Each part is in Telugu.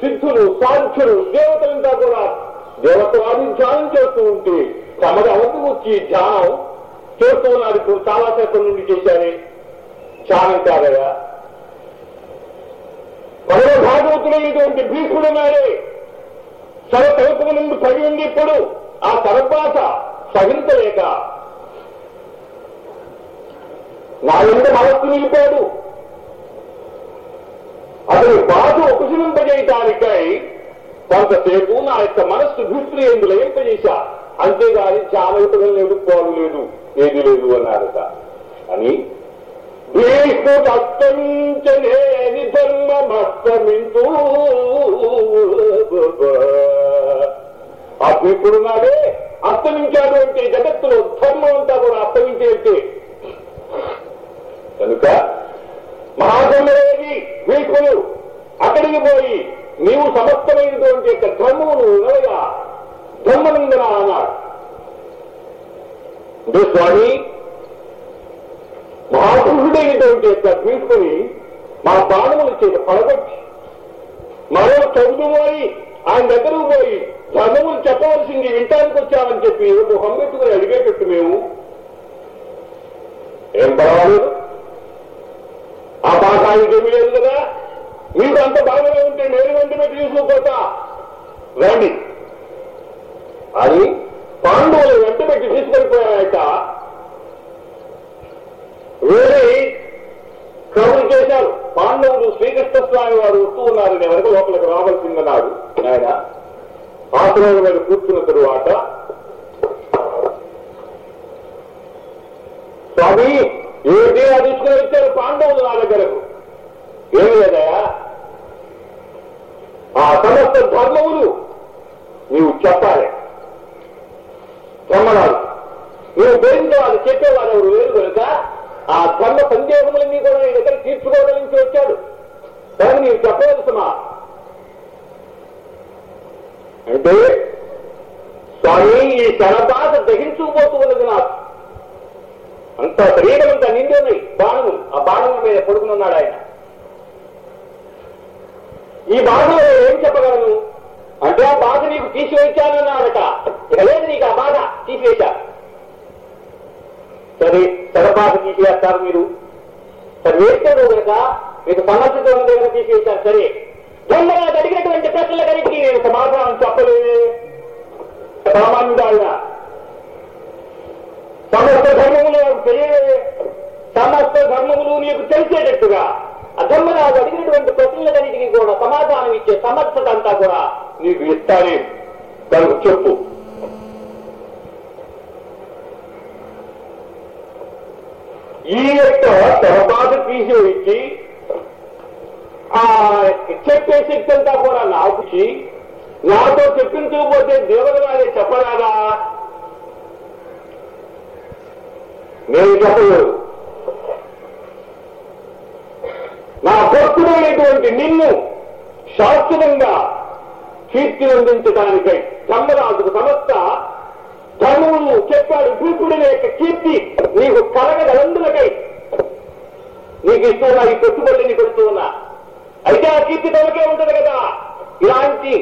సిద్ధులు సాంఖ్యులు దేవతలంతా కూడా దేవతవాది ధ్యానం చేస్తూ ఉంటే తమది అవతి వచ్చి ధ్యానం చేస్తూ ఉన్నారు ఇప్పుడు చాలా శాతం నుండి చేశారే. ధ్యానం కాదయా పరమ భాగవతుడైనటువంటి భీష్ముడున్నాడే సర తలుపుల నుండి పడి ఉంది ఇప్పుడు ఆ తరపాత సహించలేక నా ఎంత మనస్సు నిలిపాడు. అతని బాధ ఉపశమింపజేయటానికై కొంతసేపు నా యొక్క మనస్సు దృష్టి ఎందు లయింపజేశా? అంతేగాని చాలవుటం లేదు పోలు లేదు? ఏది లేదు అన్నారట అని భీష్ముడు అస్తమించలేని ధర్మమస్తమించు ఆ భీష్ముడు నాడే అస్తమించాడు అంటే జగత్తులో ధర్మం అంతా కూడా అస్తమించేట్టే కనుక భిక్షులు అక్కడికి పోయి నీవు సమస్తమైనటువంటి యొక్క ధర్మమును వినవగా ధర్మనిందన అన్నాడు. అంటే స్వామి మహాపురుషుడైనటువంటి యొక్క భీష్ముని మా బాణముల చేత పడగొచ్చి మరో చదువుమారి ఆయన దగ్గరకు పోయి ధర్మములు చెప్పవలసింది వింటానికి వచ్చామని చెప్పి మొహం పెట్టుకుని అడిగేటట్టు మేము. ఏం పర్వాలేదు. ఆ పాఠానికి ఏమి లేదు కదా? మీకు అంత బాగానే ఉంటే నేను వెంటనే పెట్టి తీసుకుపోతా. రండి. అని పాండవులు వెంట పెట్టి తీసుకెళ్ళిపోయాక వేరే కబురు చేశారు. పాండవులు శ్రీకృష్ణ స్వామి వారు వస్తూ ఉన్నారని వరకు లోపలికి రావాల్సిందన్నాడు ఆయన. ఆశ్రమం మీద కూర్చున్న తరువాత. స్వామి ఏంటి అది తీసుకుని వచ్చారు పాండవులు నా దగ్గరకు. ఏం లేదయా ఆ సమస్త ధర్మములు నీవు చెప్పాలి. బ్రహ్మణాలు నువ్వు దేనితో అది చెప్పేవారు ఎవరు వేరు కనుక? ఆ ధర్మ సందేహములన్నీ కూడా నీ దగ్గర తీర్చుకోవడానికి వచ్చాడు. కానీ నీవు చెప్పవలసిమా అంటే స్వామి ఈ శరబాధ దహించుకుపోతూ ఉన్నది నాకు. అంత శరీరం అంతా నిండి ఉన్నాయి. బాణము. ఆ బాణముల మీద పడుకున్నాడు ఆయన. ఈ బాధలో ఏం చెప్పగలను? అంటే ఆ బాధ నీకు తీసివేశానన్నాడట. ఇక లేదు నీకు ఆ బాధ తీసివేశా. సరే సగబాధ తీసివేస్తారు మీరు. సరే వేస్తాడు కనుక. మీకు సమస్యతో దగ్గర తీసివేశారు సరే. దొంగగా అడిగినటువంటి ప్రశ్నలకన్నిటికీ నేను సమాధానం చెప్పలేదే సామాన్యుడు ఆయన సమస్త ధర్మములు నాకు సమస్త ధర్మములు నీకు తెలిసేటట్టుగా అధర్మరాజు అడిగినటువంటి ప్రశ్నలన్నిటికీ కూడా సమాధానం ఇచ్చే సమర్థత అంతా కూడా నీకు ఇస్తానే. కనుక చెప్పు. ఈ యొక్క తరబాటు తీసివేసి ఆ చెప్పే శక్తి అంతా కూడా నాకుచి నాతో చెప్పించకపోతే దేవరాలే చెప్పరాదా? నేను చెప్పలేదు నా భక్తుడైనటువంటి నిన్ను శాశ్వతంగా కీర్తినందించడానికై ధర్మరాజుకు సమస్త ధర్మమును చెప్పాడు భూకుడి యొక్క కీర్తి నీకు కలగలందులకై నీకు ఇస్తున్నా ఈ పెట్టుబడిని పెడుతూ ఉన్నా. అయితే ఆ కీర్తి తనకే ఉంటుంది కదా. ఇలాంటి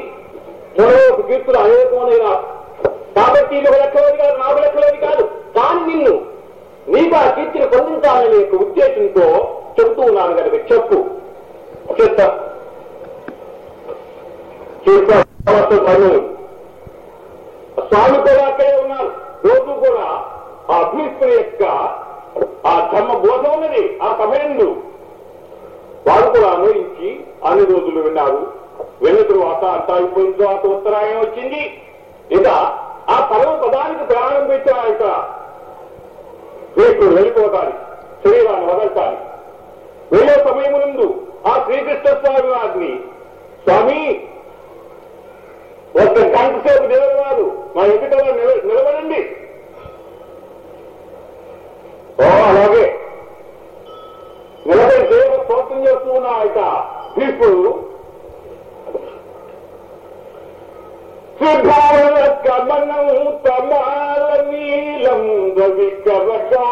మరో కీర్తులు అనేకమైన కాబట్టి ఇది ఒక కాదు నాకు లెక్కలేదు కాదు. కానీ నిన్ను నీకు ఆ కీర్తిని పొందించాలనే యొక్క ఉద్దేశంతో చెబుతూ ఉన్నాను కనుక చెప్పు. చెప్తా స్వామి. కూడా అక్కడే ఉన్నారు. రోజు కూడా ఆ భీష్ముని యొక్క ఆ ధర్మ బోధ ఉన్నది ఆ సమయంలో వారు కూడా అన్వయించి అన్ని రోజులు విన్నారు. విన్న తరువాత అంతా అయిపోయిన తర్వాత ఉత్తరాయణం వచ్చింది. ఇక ఆ పరమ పదానికి ప్రారంభించిన యొక్క ఇక భీష్ముడు వెళ్ళిపోతాడు. శరీరాన్ని వదలటానికి వెళ్ళే సమయం ముందు ఆ శ్రీకృష్ణ స్వామి వారిని స్వామి ఒక గంట సేపు నిలబడారు మా ఎదుట నిలబడండి. ఓ అలాగే. నిలబడి దేవ స్తోత్రం చేస్తూ ఉన్న ఆయన భీష్ముడు సుధారణ కమనం తమాల నీలం రవి కవకౌదవనం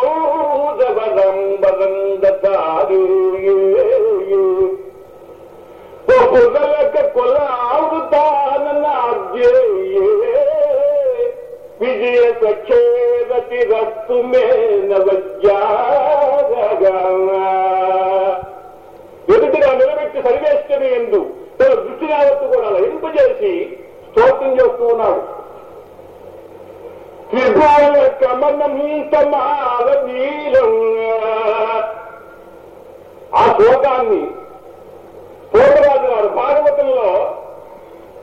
వస్తు ఎదుటిగా నిలబెట్టి సర్వేశ్వరి ఎందు. తన దృష్టి యావత్తు కూడా లయింపజేసి స్తోత్రం చేస్తూ ఉన్నాడు. త్రిభువన కమలం సమాల నీలం. ఆ శ్లోకాన్ని పోతరాజు గారు భాగవతంలో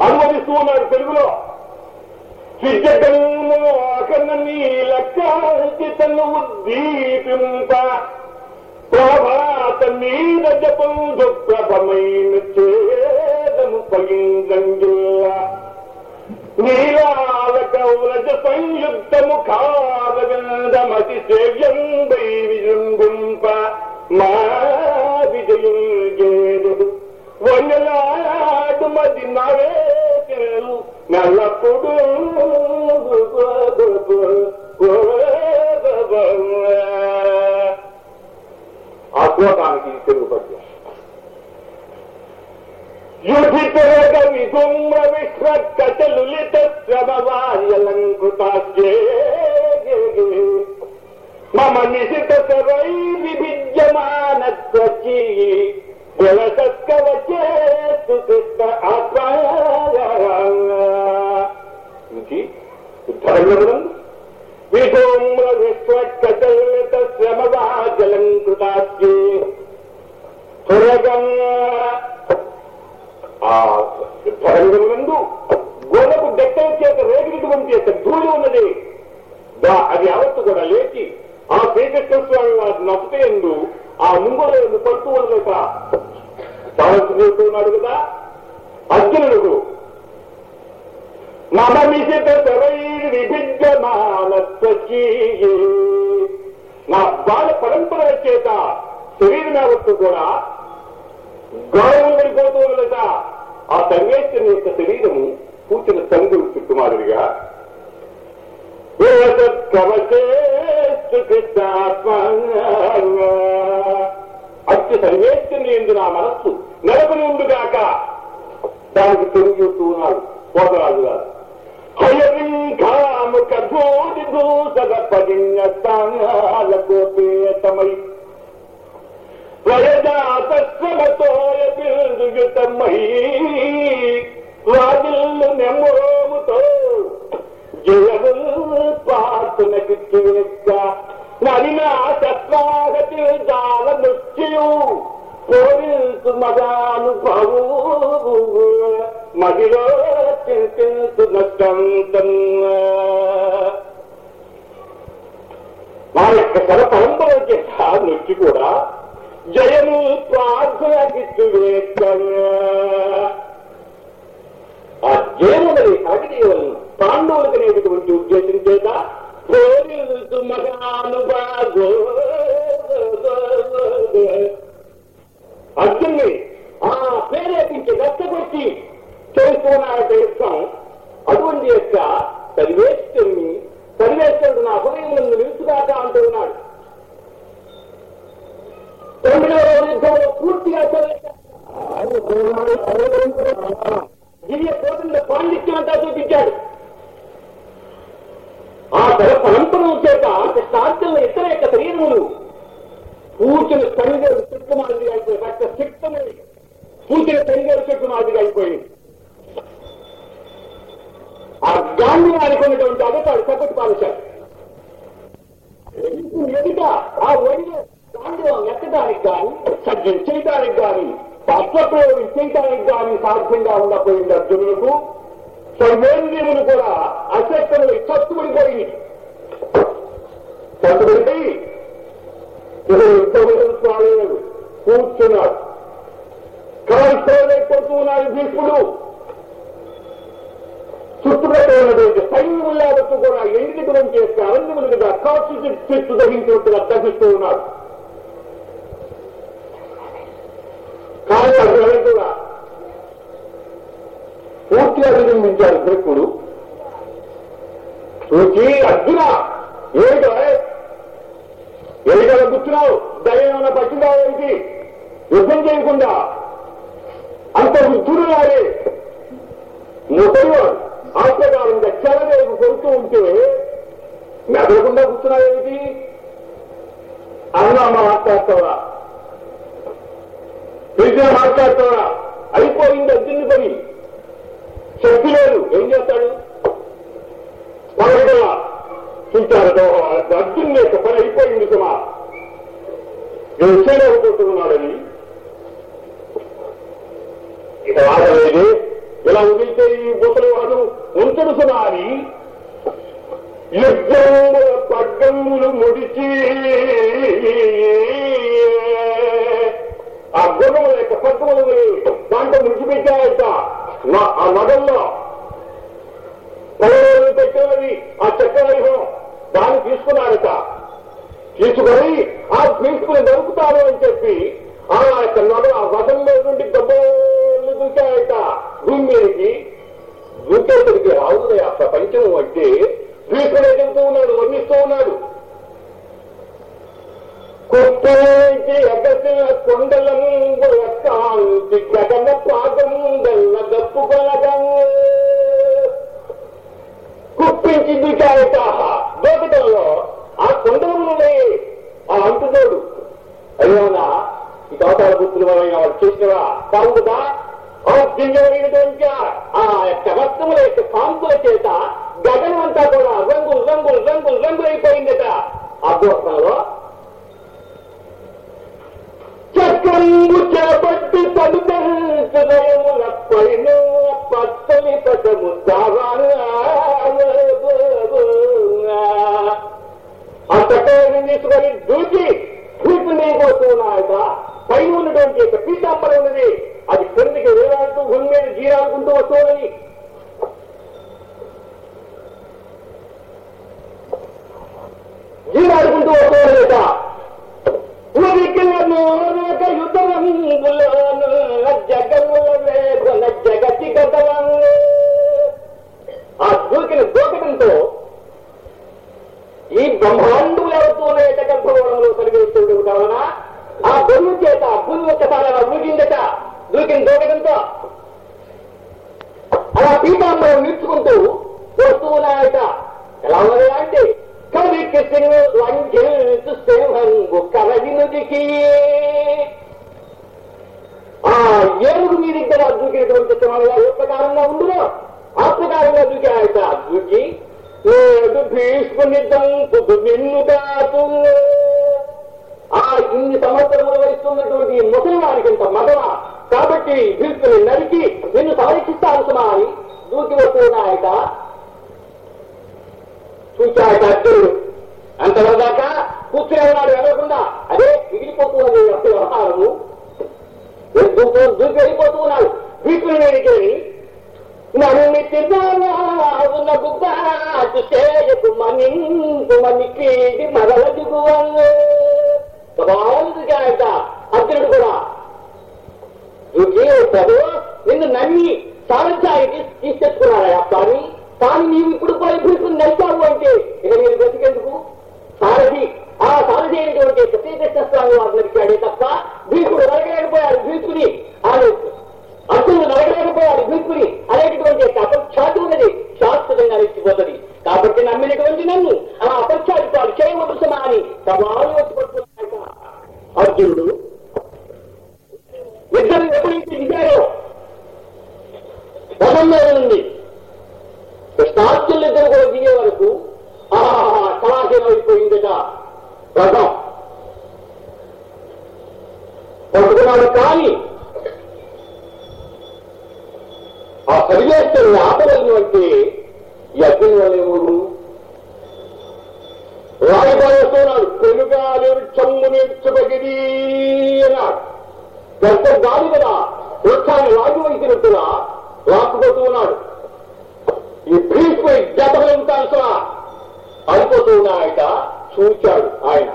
అనువదిస్తూ ఉన్నాడు తెలుగులో. తన నీల కాంతి తను ఉద్దీపింప. ప్రభాత నీల జపం దుఃఖమైన చేదము పగింగంగిల్ల నీలాల కౌరజ సంయుక్తము ముఖారవిందమతి సేవ్యం వై విజృంభింప. మా విజయం కూడా లేచి ఆ శ్రీకృష్ణ స్వామి వారి నొప్ప ఎందు ఆ ముంగుల ఎందు పడుతూ ఉన్నట సావత్తు కదా అర్జునుడు. మమ నా బాల పరంపర చేత శరీరం యావత్తు కూడా గౌరవం పడిపోతూ ఉన్నదట. ఆ సర్వేశ్వరుని యొక్క శరీరము కూర్చున్న తండ్రి చుట్టుమారుడిగా అతి సర్వేత్తుని ఎందు నా మనస్సు నెలకొని ఉండుగాక దానికి తిరిగి చూస్తూ ఉన్నాడు పోతరాజు గారు. హయరింఖాముఖ ధూడి దూసగ పదిన్య స్థానాలకోపేతమై ప్రజాతశ్రమతోయ బిల్దుయుతమై వాజిల్లు నెమ్మోముతో జయము పార్తునకి వెక్క నలిన శస్త్రాగతి జాల నృత్యు కోరిల్సు మగానుభవు మదిలో చింతించు నష్టంతం మా యొక్క శర పరంపర చేత నృత్యు కూడా జయము ప్రార్థనకి ఆ పూర్తిని తంగేరు చెట్టు మాదిరిగా అయిపోయింది ఆ గాంధీ వారికి ఉన్నటువంటి అధికారులు చక్కటి పాలించారు ఎదుట? ఆ ఒడిలో గాంధీవం ఎక్కడానికి కానీ సజ్జం చేయడానికి కానీ పత్రప్రయోగం చేయడానికి కానీ సాధ్యంగా ఉండకపోయింది అర్జునులకు సర్వేంద్రియములు కూడా అశక్తులు చచ్చుబడిపోయింది చచ్చుబడిపోయి ఇప్పుడు యుద్ధములు స్వామి కూర్చున్నాడు కాల్చుకోలేకపోతూ ఉన్నాడు భీష్ముడు. చుట్టుపక్కల ఉన్నటువంటి సైన్యములు యావత్తు కూడా ఎండికం చేస్తే అరణ్యములుగా కాల్చి చెట్టు దహించినట్టుగా దహిస్తూ ఉన్నాడు కానీ అక్కడ కూడా పూర్తిగా విజృంభించారు భీష్ముడు. చూచి అర్జున ఏమిటో ఏమిటో కూర్చున్నావు? దయ్యమన్న పట్టిందా ఏంటి? యుద్ధం చేయకుండా అంత వృద్ధుడు వారే ముసలివాడు ఆత్మకాలం దక్షాలు కొడుతూ ఉంటే మెదలకుండా కూర్చున్నావేమిటి? అన్నా మాట్లాడతావా? పిలిచిన మాట్లాడతావా? అయిపోయింది అర్జునుడి పని. శక్తి లేదు. ఏం చేస్తాడు? పడగల చూచారట అర్జున్ యొక్క పని అయిపోయింది సుమా. నేను చేయలేకపోతున్నాడని ఇక రాగలేదు ఇలా వదిలితే ఈ బుసలు వాడు ఉంచడు సుమా యుద్ధముల పగ్గములు ముడిచి ఆ గుర్రముల యొక్క పగ్గములు దాంట్లో ముడిచిపెట్టాయట ఆ నగల్లో పౌరులు పెట్టినది ఆ చక్రవ్యూహం దాన్ని తీసుకున్నాడట తీసుకొని ఆ తీసుకుని దొరుకుతారు అని చెప్పి ఆ యొక్క నగ ఆ రథంలో నుండి గబ్బో దూకాయట భూమి మీదకి దూకేసరికి రావులే ఆ ప్రపంచం అంటే భీష్ముడే చెబుతూ ఉన్నాడు వర్ణిస్తూ ఉన్నాడు. కొట్టేటి అగసిన కొండలంగు ఏనుగు మీ దగ్గర దూకినటువంటి సింహంగా ఏ ప్రకారంగా ఉండునో. ఆ ప్రకారంగా ఆయన దూకి లేదు భీష్ముని నిన్ను దాతు. ఆ ఇన్ని సంవత్సరములు వహిస్తున్నటువంటి ఈ ముసలివారికి ఇంత మగవ కాబట్టి భీష్ముని నరికి నిన్ను సంరక్షిస్తాను సుమా అని దూకి వస్తున్నాయట చూచాయట అర్జునుడు అంతవరదాకా కూర్చునే ఉన్నాడు వెళ్ళకుండా అదే మిగిలిపోతున్నది వ్యవహారము. దూకు దూకి ఉన్నాడు భీష్ముని వేడికేని నన్ను తిన్నావున్న గుబ్బాటు చేయకు మనింపు మనికి మరల దిగువను ఆయన అర్జునుడు కూడా. దూకి వస్తాడు నిన్ను నమ్మి సారథ్యానికి తీసుకొచ్చుకున్నాడా స్వామి. కానీ నీవు ఇప్పుడు పోయి ఇప్పుడు నడిచావు అంటే ఇక మీరు బ్రతికెందుకు? సారథి ఆ సారథి శ్రీకృష్ణ స్వామి వారు నడిచాడే తప్ప భీకుడు నరగలేకపోయాడు భీకుని ఆయన అర్జునుడు నరగలేకపోయాడు భీకుని అనేటటువంటి అపఖ్యాతి ఉన్నది. శాశ్వతంగా నిలిచిపోతుంది. కాబట్టి నమ్మినటువంటి నన్ను ఆ అపఖ్యాతి పాలు చేయవలసమా అని సవాలు వచ్చిపడుతున్నాక అర్జునుడు ఇద్దరు ఎప్పుడైతే దిగారో రథం మీద కృష్ణార్జునులు ఇద్దరు కూడా దిగే వరకు ఆహా కళాశీలం అయిపోయిందట. రథం. పట్టుకున్నాడు కానీ ఆ సరివేస్తాన్ని ఆపగలిగినటువంటి ఈ అగ్ని వాళ్ళేమోడు రాయబారేస్తున్నాడు పెనుగాలి చమ్ము నేర్చుబగిరి అన్నాడు. పెద్ద గాలి కదా వృక్షాన్ని లాగి వహించినట్టుగా లాక్కుపోతూ ఉన్నాడు. ఈ భీష్మ జతపలుగుతాల్సిన అయిపోతూ ఉన్నాయట. చూచాడు ఆయన.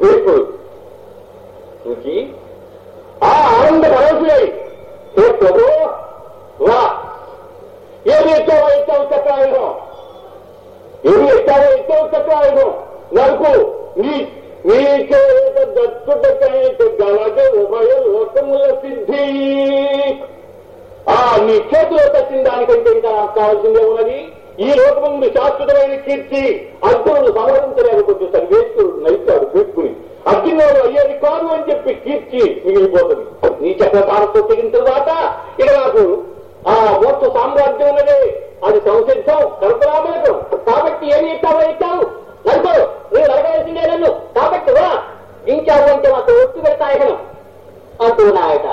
భీష్ముడు చూచి ఆ ఆనంద పరవశులై ఏ ప్రభు వా ఏది ఎత్తావో ఎత్తావు చక్రాయుధం. ఏది ఎత్తావో ఎత్తావు చక్రాయుధం. నరుకు నీ నీ చేత దత్తుటకైతే గలగ ఉభయ లోకముల సిద్ధి. ఆ నీ చేతిలో తచ్చిన దానికంటే ఇంకా నాకు కావాల్సిందే ఉన్నది ఈ లోకం నుండి శాశ్వతమైన కీర్తి అర్జునుడు సంహరించలేకపోతే సరి వేసుకుడు నైతాడు పెట్టుకుని అర్జునుడు అయ్యేది కాదు అని చెప్పి కీర్తి మిగిలిపోతుంది. నీ చక్రధారతో తెగిన తర్వాత ఇక నాకు ఆ మొత్త సామ్రాజ్యం ఉన్నది. అది సంసిద్ధం కల్పరామలకు కాబట్టి ఏమి ఇస్తావో ఇస్తావు. నడుకో నేను అడగాల్సిందే నన్ను. కాబట్టి వా ఇంచావు అంటే మాకు పెడతాయి అంటూ నాయట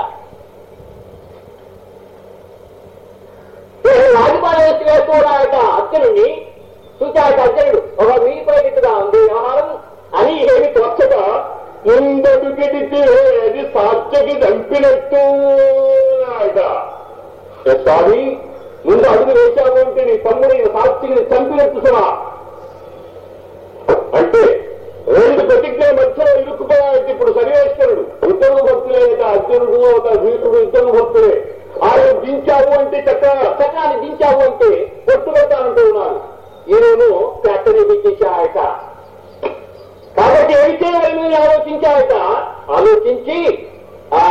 రాజపాల కూడా యొక్క అర్జునుడిని చూచాయట అర్జునుడు ఒక మీపోయినట్టుగా ఉంది వ్యవహారం అని ఏమి తొచ్చగా ముందడు గిడితే అది సాధ్యకి దంపినట్టు స్వామి ముందు అడుగు వేశావు అంటే నీ తమ్ముడు సాక్షిని చంపినట్టు సుమా అంటే రెండు ప్రతిజ్ఞల మధ్యలో ఇరుక్కుపోయాడు ఇప్పుడు సర్వేశ్వరుడు ఇద్దరు భక్తులే అర్జునుడు ఒక వీరుడు ఇద్దరు భక్తులే ఆయన దించావు అంటే చక్ర చక్రాన్ని దించావు అంటే పొట్టు పెడతానంటూ ఉన్నారు ఈయన ఫ్యాక్టరీ దించేశాయట కాబట్టి ఏం చేయాలని ఆలోచించాయట? ఆలోచించి ఆ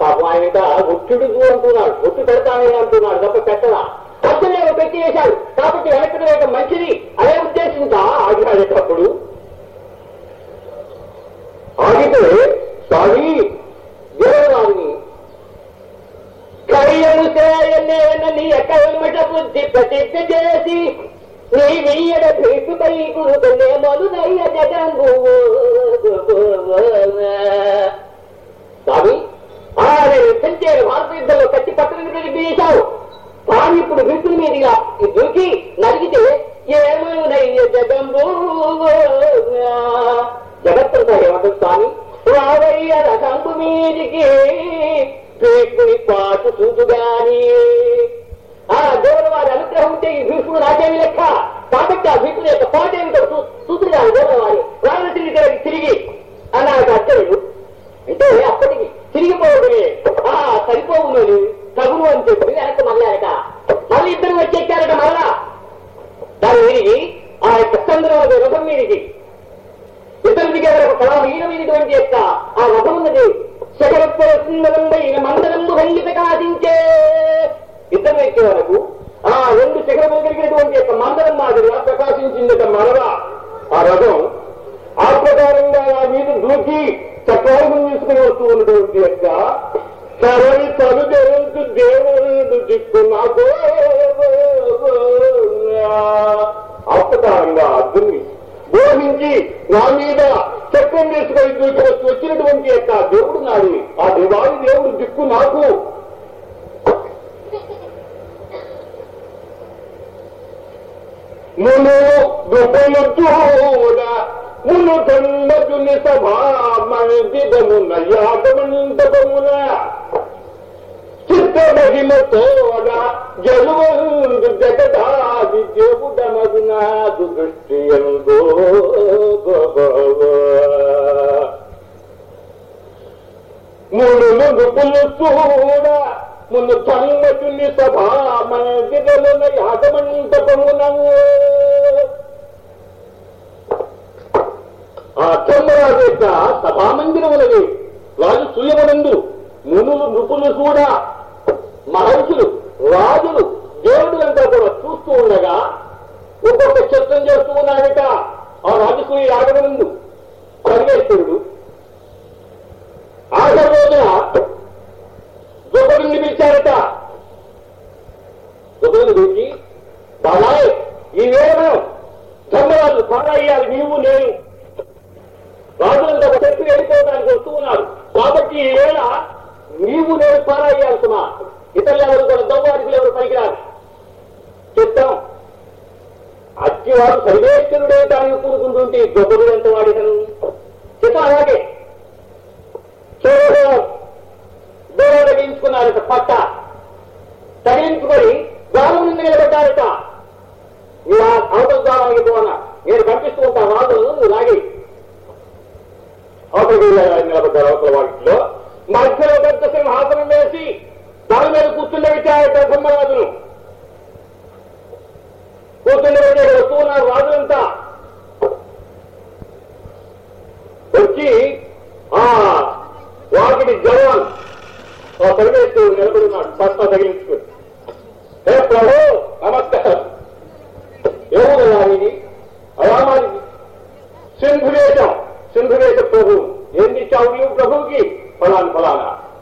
పాపం ఆయన ఒట్టుడు అంటున్నాడు ఒట్టు పెడతానని అంటున్నాడు తప్ప పెట్టడా అసలు ఏమో పెట్టేశాడు కాబట్టి వెనక్కి వేయడం మంచిది అదే ఉద్దేశంతో ఆగిపోయేటప్పుడు ఆగితే సారీ దేవరాన్ని చేయలేనని బుద్ధి ప్రతిజ్ఞ చేసి నీ వీయడ భీటుపై గురుకునే మనుదయ్య జగంగు స్వామి ఆ నేను యుద్ధం చేయను భారత యుద్ధంలో కత్తి పట్టుకుని ప్రతిజ్ఞేశావు ఇప్పుడు భీతుల మీదుగా దూకి నలిగితే ఏమనయ్య జగంబు? జగత్తంతా ఏమంటుంది స్వామి రావయ్య రథంపు మీదికి భీష్ముని పాటు చూదుగాని ఆ దేవుడు వారి అనుగ్రహం ఉంటే ఈ భీష్ముడు నాకేమి లెక్క. కాబట్టి ఆ భీష్ముడు యొక్క పాట ఏమిటో చూతుడు ఆ దేవుడు వారి. వారిని తిరిగి తిరిగి అన్నాడు అర్జునుడు అంటే అప్పటికి తిరిగిపోవడమే దిక్కు నాకు. మును దుబ్బులు చూడ మును దండజుని సభా యాగమండపమున చిత్త మహిమతోడ జలువందు జగదాది దేవుడమగు నాదు దృష్టి ఎందో మును దుబ్బులు చూడ మును ధర్మజుని సభా మందిరమున యాగమండపమున ఆ ధర్మరాజు యొక్క సభామందిరములది రాజు సూయమునందు మునులు నృపులు కూడా మహర్షులు రాజులు దేవుడులంతా కూడా చూస్తూ ఉండగా ఒక్కొక్క చిత్రం చేస్తూ ఉన్నాడట ఆ రాజసూయ యాగమునందు పరమేశ్వరుడు ఆఖరి రోజున ద్రౌపదిని పిలిచారట. ద్రౌపదిని పిలిచి బాబాయ్ ఈ వేళ ధర్మరాజు పారాయ్యాలి నీవు నేను రాజులంతా ఒక చెట్టు వెళ్ళిపోవడానికి వస్తూ ఉన్నారు. కాబట్టి ఈ వేళ నీవు నేను పారాయ్యాల్సిన ఇతరులు ఎవరు కూడా దౌవాడికులు ఎవరు పనికిరారు? చెప్తాం. అచ్చివాడు సర్వేశ్వరుడే దానికి కూరుకుంటుంటే గొప్పడు ఎంత వాడినను చెప్తాం అలాగే. చూడ దూరం తగ్గించుకున్నారట పట్ట.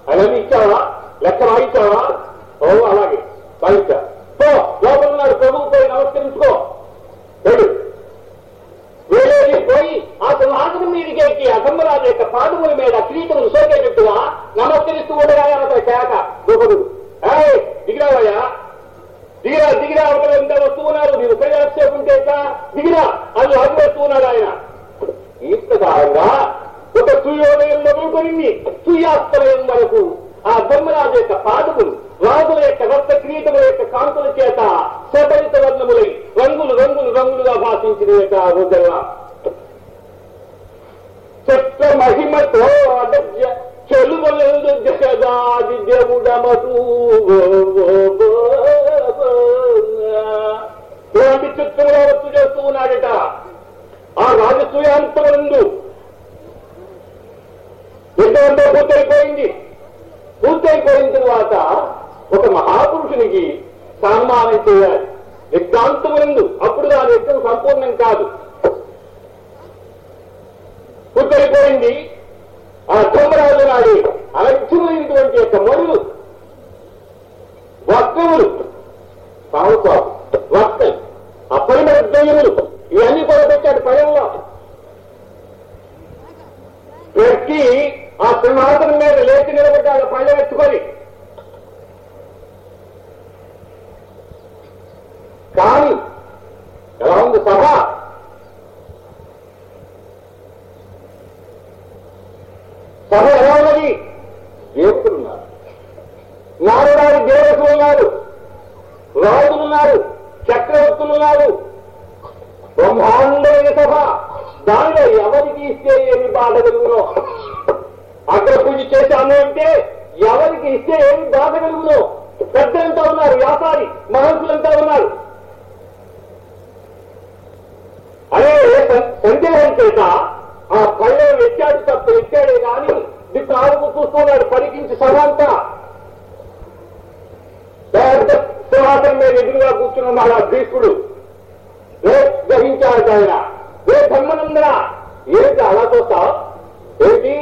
అవన్నీ ఇచ్చావా లెక్క రాయించావా? ఓ అలాగే. రాయించా. సో లోపల నాడు ప్రభు పోయి నమస్కరించుకో. వెళ్ళు. వెళ్ళేది పోయి అతను ఆటల మీదకి అసంబరాజు యొక్క పాదముల మీద కిరీటములు సోకేటట్టుగా నమస్కరిస్తూ ఉండగా అతని కేక గొప్పదు దిగిరావయ్యా దిగిరా దిగిరా అవతల ఎంత వస్తున్నారు నీవు ప్రజాసేపు ఉంటే దిగిరా అది అడ్డు వస్తున్నారు ఆయన. ఈ ప్రకారంగా ఒక సూర్యోదయంలో మొదలుకొని సూర్యాస్తమయం వరకు ఆ ధర్మరాజు యొక్క పాదములు రాజుల యొక్క రక్త కిరీటముల యొక్క కాంతుల చేత సబలిత వర్ణములై రంగులు రంగులు రంగులుగా భాషించిన యొక్క రోజున చెత్త మహిమతో అదజ్య చెలువలందు జగదాది దేవుడమసు ఇలాంటి చిత్రములు వస్తు చేస్తూ ఉన్నాడట ఆ రాజసూయాంతములందు ఎంతమందో పూర్తయిపోయింది పూర్తయిపోయిన తర్వాత ఒక మహాపురుషునికి సన్మానం చేయాలి యజ్ఞాంతములందు అప్పుడు దాని యజ్ఞం సంపూర్ణం కాదు పూర్తయిపోయింది ఆ ధర్మరాజు నాడి అలక్ష్యమైనటువంటి యొక్క మరులు వస్త్రములు సాహసాలు వస్త్రం అపరిమిత ద్వయములు ఇవన్నీ కూడా పెట్టాడు పయంలో పెట్టి ఆ ఎత్తి నిలబడ్డాడు. పళ్ళెం ఎత్తుకొని కానీ ఎలా ఉంది సభ సభ ఎలా ఉన్నది దేవతలు ఉన్నారు నారుడారి దేవతలు ఉన్నారు రాజులు ఉన్నారు చక్రవర్తులు ఉన్నారు బ్రహ్మాండమైన సభ దానిలో ఎవరికి ఇస్తే ఏమి బాధ కలుగునో అక్కడ పూజ చేశాను అంటే ఎవరికి ఇస్తే ఏమి బాధ కలుగునో పెద్దలంతా ఉన్నారు వ్యాపారి మహంతులంతా ఉన్నారు అదే సం- సందేహం చేత ఆ పళ్ళెం ఎత్తాడు తప్ప ఎత్తాడే కానీ దిక్కు ఆడుకు చూస్తున్నాడు పరికించి పెద్ద సింహాసం మీద ఎదురుగా కూర్చున్న ఆ భీష్ముడు ఏ గ్రహించాడు ఆయన ఏ ధర్మనందర ఏంటి అలా చూస్తావు? ఏంటి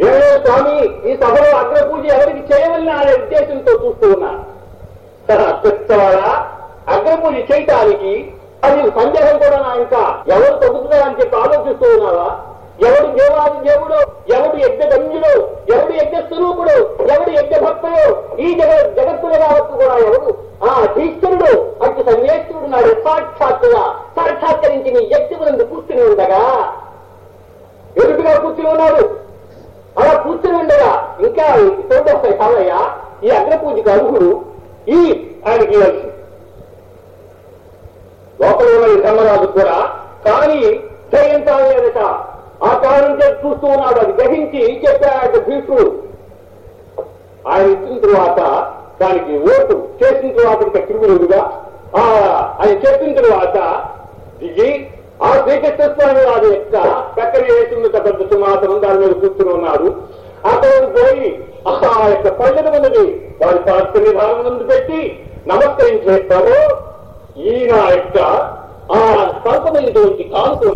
ఏమో స్వామి ఈ సభలో అగ్రపూజ ఎవరికి చేయవలన అనే ఉద్దేశంతో చూస్తూ ఉన్నా. చెప్తావాడా అగ్రపూజ చేయటానికి అది సందేహం కూడా నా ఇంకా. ఎవరు తగ్గుతున్నారని చెప్పి ఆలోచిస్తూ ఉన్నావా? ఎవడు దేవాది దేవుడు? ఎవడు యజ్ఞ గమ్యుడు ఎవడు యజ్ఞ స్వరూపుడు? ఎవడు యజ్ఞ భక్తుడు? ఈ జగ జగత్తులు కావచ్చు కూడా ఎవడు? ఆ ఈశ్వరుడు అటు సన్యేశ్వరుడు నాడు సాక్షాత్తుగా సాక్షాత్కరించి నీ యజ్ఞములందు కూర్చుని ఉండగా ఎదుటిగా కూర్చుని ఉన్నాడు. అలా కూర్చుని ఉండగా ఇంకా తోడొస్తాయి కావయ్యా. ఈ అగ్ర పూజకు అర్హుడు ఈ ఆయనకి ఇవ్వాల్సి లోపల ఉన్న ఈ ధర్మరాజు కూడా కానీ ధైర్యం ఆకారం చేసి చూస్తూ ఉన్నాడు అది గ్రహించి చెప్పాడు భీష్ముడు. ఆయన ఇచ్చిన తర్వాత దానికి ఓటు చేసిన తర్వాత ఇంకా తిరుగులేదుగా. ఆయన చెప్పిన తర్వాత దిగి ఆ శ్రీకృష్ణ స్వామి వారి యొక్క చక్కని వేసింది పెద్ద సింహాసనం దాని మీద కూర్చుని ఉన్నారు అతను పోయి ఆ యొక్క పళ్ళెన ఉన్నది వారి శాస్త్ర భావం ముందు పెట్టి నమస్కరించేస్తారు ఈయన యొక్క ఆ స్వల్పమైనటువంటి కాంతి